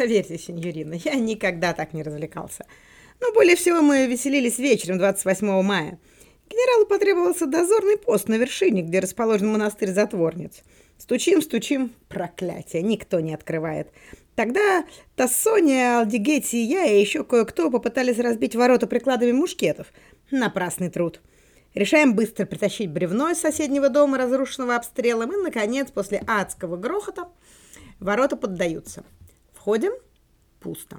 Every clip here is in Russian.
Поверьте, сеньорина, я никогда так не развлекался. Но более всего мы веселились вечером 28 мая. Генералу потребовался дозорный пост на вершине, где расположен монастырь затворниц. Стучим, стучим, проклятие, никто не открывает. Тогда Тассония, Алдигетти и я, и еще кое-кто попытались разбить ворота прикладами мушкетов. Напрасный труд. Решаем быстро притащить бревно из соседнего дома, разрушенного обстрелом, и, наконец, после адского грохота, ворота поддаются. Входим – пусто.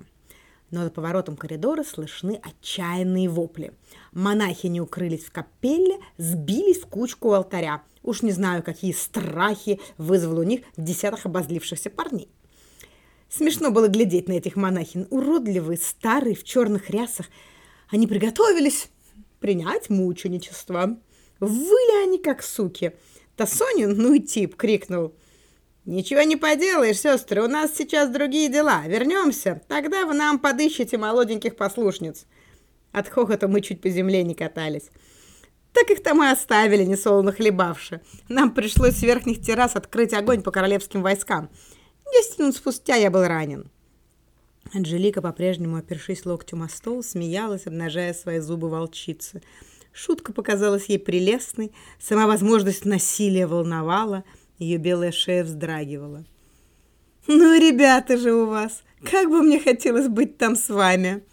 Но за поворотом коридора слышны отчаянные вопли. Монахи не укрылись в капелле, сбились в кучку у алтаря. Уж не знаю, какие страхи вызвал у них десятых обозлившихся парней. Смешно было глядеть на этих монахин. Уродливые, старые, в черных рясах. Они приготовились принять мученичество. Выли они, как суки. Тасонин, ну и тип, крикнул. «Ничего не поделаешь, сестры, у нас сейчас другие дела. Вернемся, тогда вы нам подыщете молоденьких послушниц». От хохота мы чуть по земле не катались. Так их там и оставили, несолоно хлебавши. Нам пришлось с верхних террас открыть огонь по королевским войскам. Десять минут спустя я был ранен. Анжелика, по-прежнему опершись локтем о стол, смеялась, обнажая свои зубы волчицы. Шутка показалась ей прелестной, сама возможность насилия волновала, ее белая шея вздрагивала. «Ну, ребята же у вас! Как бы мне хотелось быть там с вами!»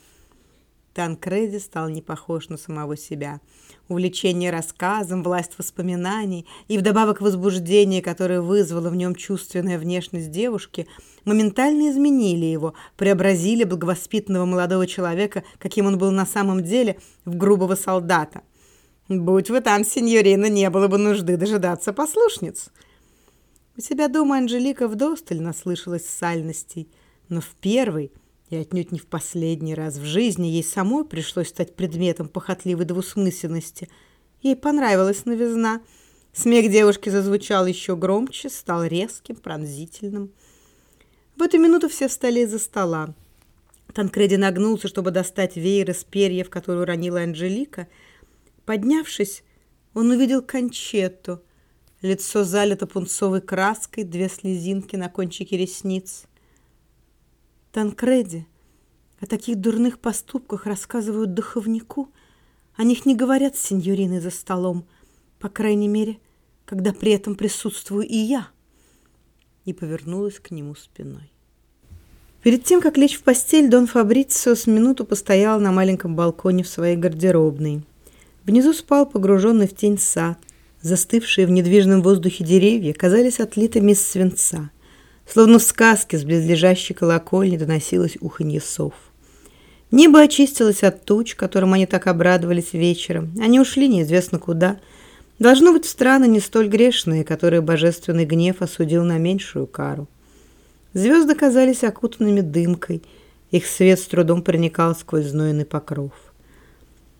Танкреди стал не похож на самого себя. Увлечение рассказом, власть воспоминаний и вдобавок возбуждение, которое вызвало в нем чувственная внешность девушки, моментально изменили его, преобразили благовоспитанного молодого человека, каким он был на самом деле, в грубого солдата. «Будь вы там, сеньорина, не было бы нужды дожидаться послушниц». У себя дома Анжелика вдосталь наслышалась сальностей, но в первый – и отнюдь не в последний раз в жизни ей самой пришлось стать предметом похотливой двусмысленности. Ей понравилась новизна. Смех девушки зазвучал еще громче, стал резким, пронзительным. В эту минуту все встали из-за стола. Танкреди нагнулся, чтобы достать веер из перьев, который уронила Анжелика. Поднявшись, он увидел кончету. Лицо залито пунцовой краской, две слезинки на кончике ресниц. Танкреди. О таких дурных поступках рассказывают духовнику. О них не говорят с сеньориной за столом, по крайней мере, когда при этом присутствую и я. И повернулась к нему спиной. Перед тем, как лечь в постель, Дон Фабрицио с минуту постоял на маленьком балконе в своей гардеробной. Внизу спал погруженный в тень сад. Застывшие в недвижном воздухе деревья казались отлитыми из свинца – Словно в сказке с близлежащей колокольни доносилось уханье сов. Небо очистилось от туч, которым они так обрадовались вечером. Они ушли неизвестно куда. Должно быть в страны не столь грешные, которые божественный гнев осудил на меньшую кару. Звезды казались окутанными дымкой. Их свет с трудом проникал сквозь знойный покров.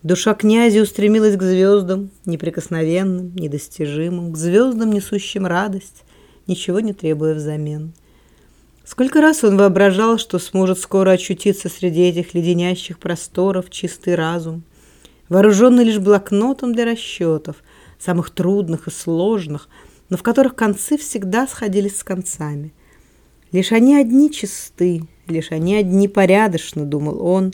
Душа князя устремилась к звездам, неприкосновенным, недостижимым, к звездам, несущим радость, ничего не требуя взамен. Сколько раз он воображал, что сможет скоро очутиться среди этих леденящих просторов чистый разум, вооруженный лишь блокнотом для расчетов, самых трудных и сложных, но в которых концы всегда сходились с концами. Лишь они одни чисты, лишь они одни порядочны, думал он,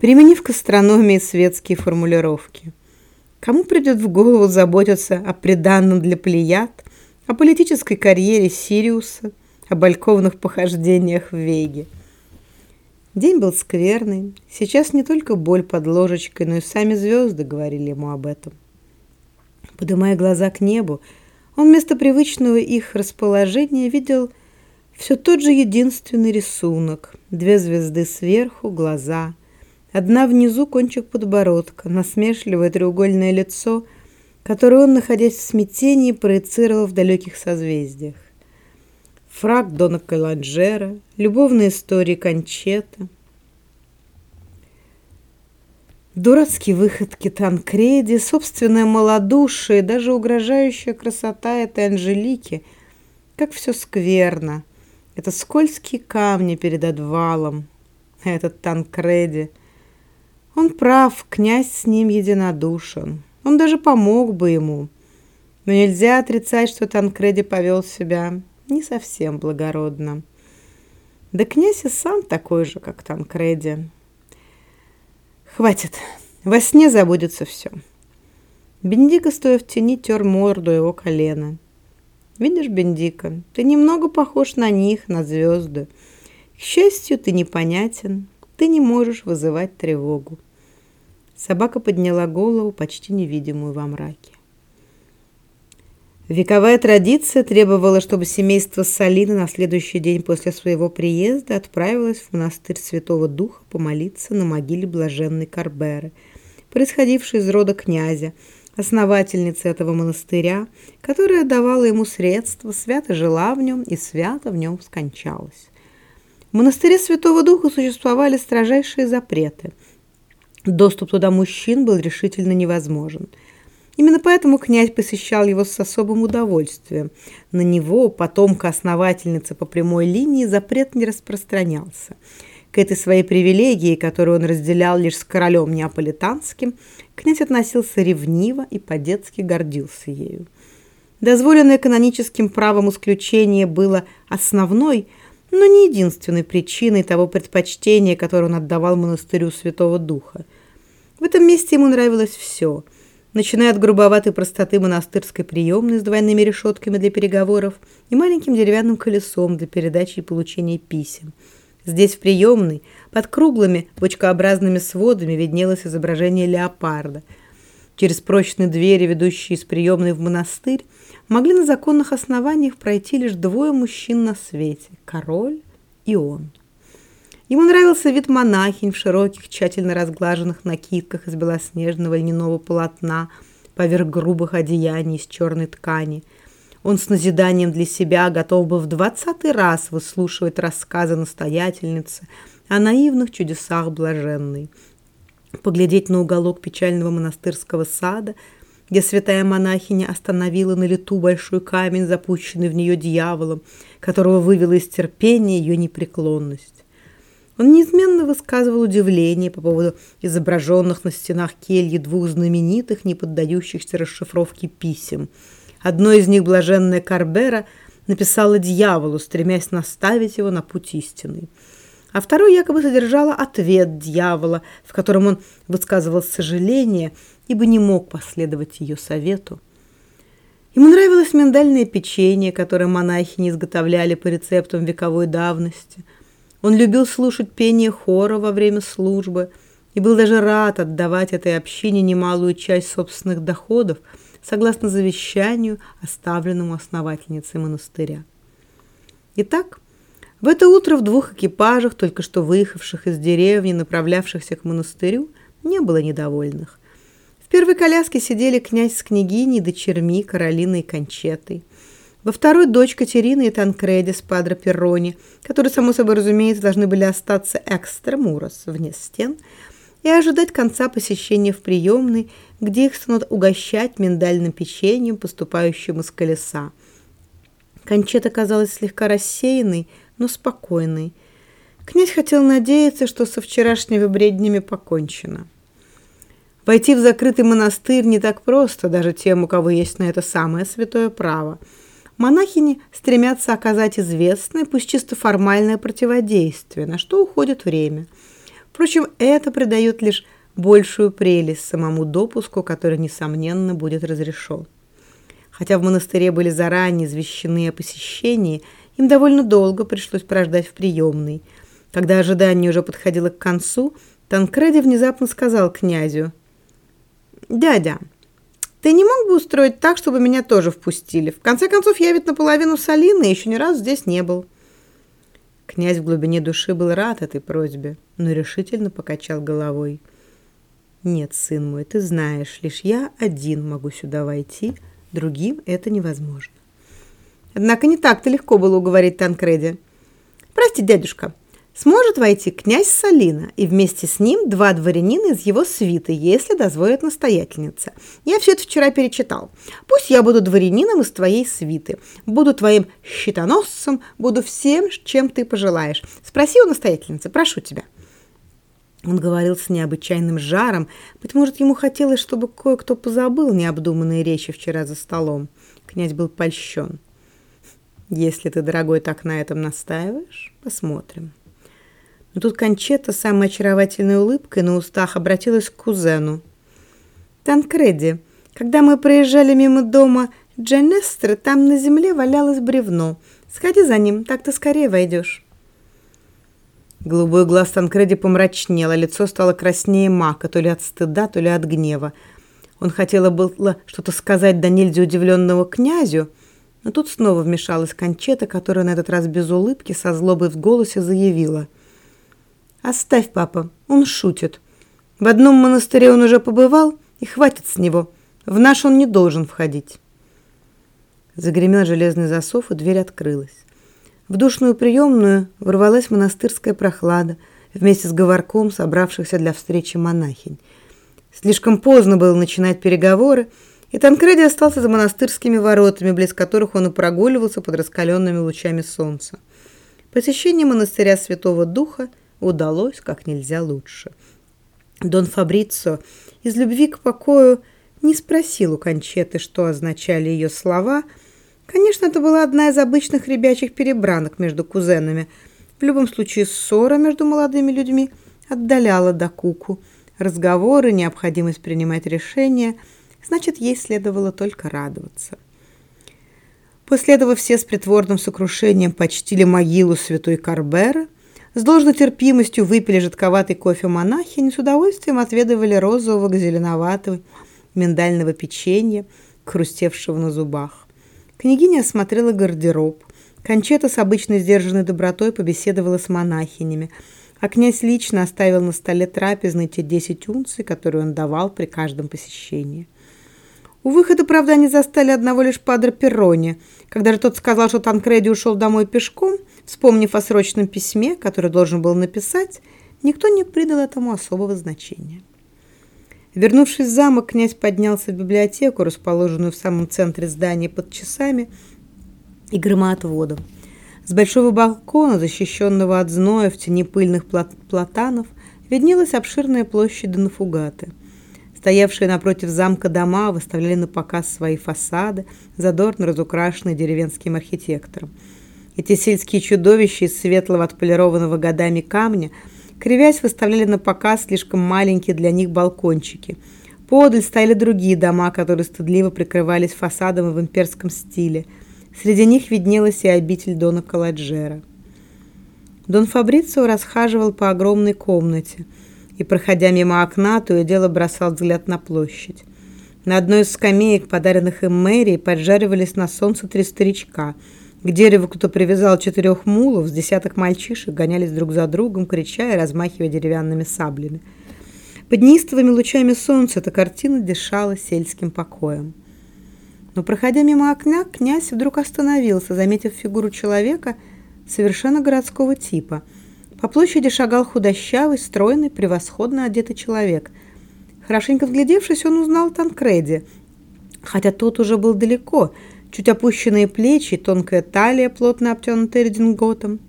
применив к астрономии светские формулировки. Кому придет в голову заботиться о приданном для плеяд, о политической карьере Сириуса, о бальковных похождениях в Веге. День был скверный. Сейчас не только боль под ложечкой, но и сами звезды говорили ему об этом. Поднимая глаза к небу, он вместо привычного их расположения видел все тот же единственный рисунок. Две звезды сверху, глаза. Одна внизу кончик подбородка, насмешливое треугольное лицо – которую он, находясь в смятении, проецировал в далеких созвездиях. Фраг Дона Каланджера, любовные истории Кончета, дурацкие выходки Танкреди, собственное малодушие, даже угрожающая красота этой Анжелики, как все скверно. Это скользкие камни перед отвалом, этот Танкреди. Он прав, князь с ним единодушен. Он даже помог бы ему. Но нельзя отрицать, что Танкреди повел себя не совсем благородно. Да князь и сам такой же, как Танкреди. Хватит, во сне забудется все. Бендика, стоя в тени, тер морду его колена. Видишь, Бендика, ты немного похож на них, на звезды. К счастью, ты непонятен, ты не можешь вызывать тревогу. Собака подняла голову, почти невидимую во мраке. Вековая традиция требовала, чтобы семейство Салина на следующий день после своего приезда отправилось в монастырь Святого Духа помолиться на могиле блаженной Карберы, происходившей из рода князя, основательницы этого монастыря, которая давала ему средства, свято жила в нем и свято в нем скончалась. В монастыре Святого Духа существовали строжайшие запреты. Доступ туда мужчин был решительно невозможен – Именно поэтому князь посещал его с особым удовольствием. На него, потомка основательницы по прямой линии, запрет не распространялся. К этой своей привилегии, которую он разделял лишь с королем неаполитанским, князь относился ревниво и по-детски гордился ею. Дозволенное каноническим правом исключение было основной, но не единственной причиной того предпочтения, которое он отдавал монастырю Святого Духа. В этом месте ему нравилось все – начиная от грубоватой простоты монастырской приемной с двойными решетками для переговоров и маленьким деревянным колесом для передачи и получения писем. Здесь, в приемной, под круглыми бочкообразными сводами виднелось изображение леопарда. Через прочные двери, ведущие из приемной в монастырь, могли на законных основаниях пройти лишь двое мужчин на свете – король и он. Ему нравился вид монахинь в широких, тщательно разглаженных накидках из белоснежного льняного полотна поверх грубых одеяний из черной ткани. Он с назиданием для себя готов был в двадцатый раз выслушивать рассказы настоятельницы о наивных чудесах блаженной. Поглядеть на уголок печального монастырского сада, где святая монахиня остановила на лету большой камень, запущенный в нее дьяволом, которого вывела из терпения ее непреклонность. Он неизменно высказывал удивление по поводу изображенных на стенах кельи двух знаменитых, не поддающихся расшифровке писем. Одно из них, блаженная Карбера, написала дьяволу, стремясь наставить его на путь истинный. А второй якобы содержало ответ дьявола, в котором он высказывал сожаление, ибо не мог последовать ее совету. Ему нравилось миндальное печенье, которое монахи не изготовляли по рецептам вековой давности – он любил слушать пение хора во время службы и был даже рад отдавать этой общине немалую часть собственных доходов, согласно завещанию, оставленному основательницей монастыря. Итак, в это утро в двух экипажах, только что выехавших из деревни, направлявшихся к монастырю, не было недовольных. В первой коляске сидели князь с княгиней, дочерьми, Каролиной и Кончетой. Во второй дочь Катерины и Танкреди с Падро Перрони, которые, само собой разумеется, должны были остаться экстрамурос, вне стен, и ожидать конца посещения в приемной, где их станут угощать миндальным печеньем, поступающим из колеса. Кончета казалась слегка рассеянной, но спокойной. Князь хотел надеяться, что со вчерашними бреднями покончено. Войти в закрытый монастырь не так просто даже тем, у кого есть на это самое святое право – Монахини стремятся оказать известное, пусть чисто формальное противодействие, на что уходит время. Впрочем, это придает лишь большую прелесть самому допуску, который, несомненно, будет разрешен. Хотя в монастыре были заранее извещены о посещении, им довольно долго пришлось прождать в приемной. Когда ожидание уже подходило к концу, Танкреди внезапно сказал князю, «Дядя, ты не мог бы устроить так, чтобы меня тоже впустили? В конце концов, я ведь наполовину Салина и еще ни разу здесь не был». Князь в глубине души был рад этой просьбе, но решительно покачал головой. «Нет, сын мой, ты знаешь, лишь я один могу сюда войти, другим это невозможно». Однако не так-то легко было уговорить Танкреди. «Прости, дядюшка, сможет войти князь Салина и вместе с ним два дворянина из его свиты, если дозволит настоятельница. Я все это вчера перечитал. Пусть я буду дворянином из твоей свиты, буду твоим щитоносцем, буду всем, чем ты пожелаешь. Спроси у настоятельницы, прошу тебя». Он говорил с необычайным жаром, быть может, ему хотелось, чтобы кое-кто позабыл необдуманные речи вчера за столом. Князь был польщен. Если ты, дорогой, так на этом настаиваешь, посмотрим. Но тут Кончета самой очаровательной улыбкой на устах обратилась к кузену. «Танкреди, когда мы проезжали мимо дома Джанестры, там на земле валялось бревно. Сходи за ним, так ты скорее войдешь». Голубой глаз Танкреди помрачнело, лицо стало краснее мака, то ли от стыда, то ли от гнева. Он хотела было что-то сказать до удивленного князю, но тут снова вмешалась Кончета, которая на этот раз без улыбки, со злобой в голосе заявила. «Оставь, папа, он шутит. В одном монастыре он уже побывал, и хватит с него. В наш он не должен входить». Загремел железный засов, и дверь открылась. В душную приемную ворвалась монастырская прохлада вместе с говорком собравшихся для встречи монахинь. Слишком поздно было начинать переговоры, и Танкреди остался за монастырскими воротами, близ которых он и прогуливался под раскаленными лучами солнца. Посещение монастыря Святого Духа удалось как нельзя лучше. Дон Фабрицо из любви к покою не спросил у Кончеты, что означали ее слова – Конечно, это была одна из обычных ребячих перебранок между кузенами. В любом случае, ссора между молодыми людьми отдаляла до куку. Разговоры, необходимость принимать решения, значит, ей следовало только радоваться. После этого все с притворным сокрушением почтили могилу святой Карбера, с должной терпимостью выпили жидковатый кофе монахи и с удовольствием отведывали розового зеленоватого миндального печенья, хрустевшего на зубах. Княгиня осмотрела гардероб. Кончета с обычной сдержанной добротой побеседовала с монахинями, а князь лично оставил на столе трапезной те десять унций, которые он давал при каждом посещении. У выхода, правда, они застали одного лишь падре Перрони. Когда же тот сказал, что Танкреди ушел домой пешком, вспомнив о срочном письме, которое должен был написать, никто не придал этому особого значения. Вернувшись в замок, князь поднялся в библиотеку, расположенную в самом центре здания под часами и громоотводом. С большого балкона, защищенного от зноя в тени пыльных платанов, виднелась обширная площадь Донафугаты. Стоявшие напротив замка дома выставляли на показ свои фасады, задорно разукрашенные деревенским архитектором. Эти сельские чудовища из светлого отполированного годами камня – Кривясь, выставляли на показ слишком маленькие для них балкончики. Подаль стояли другие дома, которые стыдливо прикрывались фасадом в имперском стиле. Среди них виднелась и обитель Дона Каладжера. Дон Фабрицио расхаживал по огромной комнате и, проходя мимо окна, то и дело бросал взгляд на площадь. На одной из скамеек, подаренных им мэрией, поджаривались на солнце три старичка – к дереву кто привязал четырех мулов, с десяток мальчишек гонялись друг за другом, крича и размахивая деревянными саблями. Под неистовыми лучами солнца эта картина дышала сельским покоем. Но, проходя мимо окна, князь вдруг остановился, заметив фигуру человека совершенно городского типа. По площади шагал худощавый, стройный, превосходно одетый человек. Хорошенько вглядевшись, он узнал Танкреди, хотя тот уже был далеко – чуть опущенные плечи, тонкая талия, плотно обтянутая рединготом.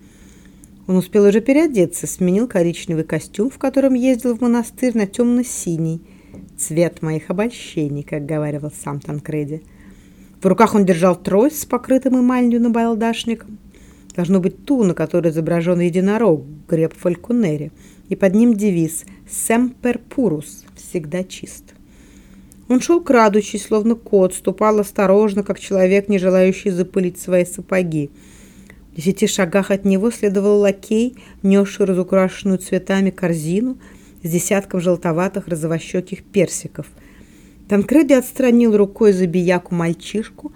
Он успел уже переодеться, сменил коричневый костюм, в котором ездил в монастырь, на темно-синий. «Цвет моих обольщений», как говаривал сам Танкреди. В руках он держал трость с покрытым эмалью набалдашником. Должно быть ту, на которой изображен единорог, греб Фалькунери, и под ним девиз «Семпер пурус» – «Всегда чист». Он шел крадучись, словно кот, ступал осторожно, как человек, не желающий запылить свои сапоги. В десяти шагах от него следовал лакей, несший разукрашенную цветами корзину с десятком желтоватых розовощеких персиков. Танкреди отстранил рукой забияку мальчишку,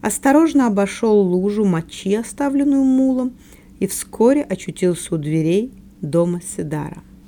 осторожно обошел лужу мочи, оставленную мулом, и вскоре очутился у дверей дома Седара.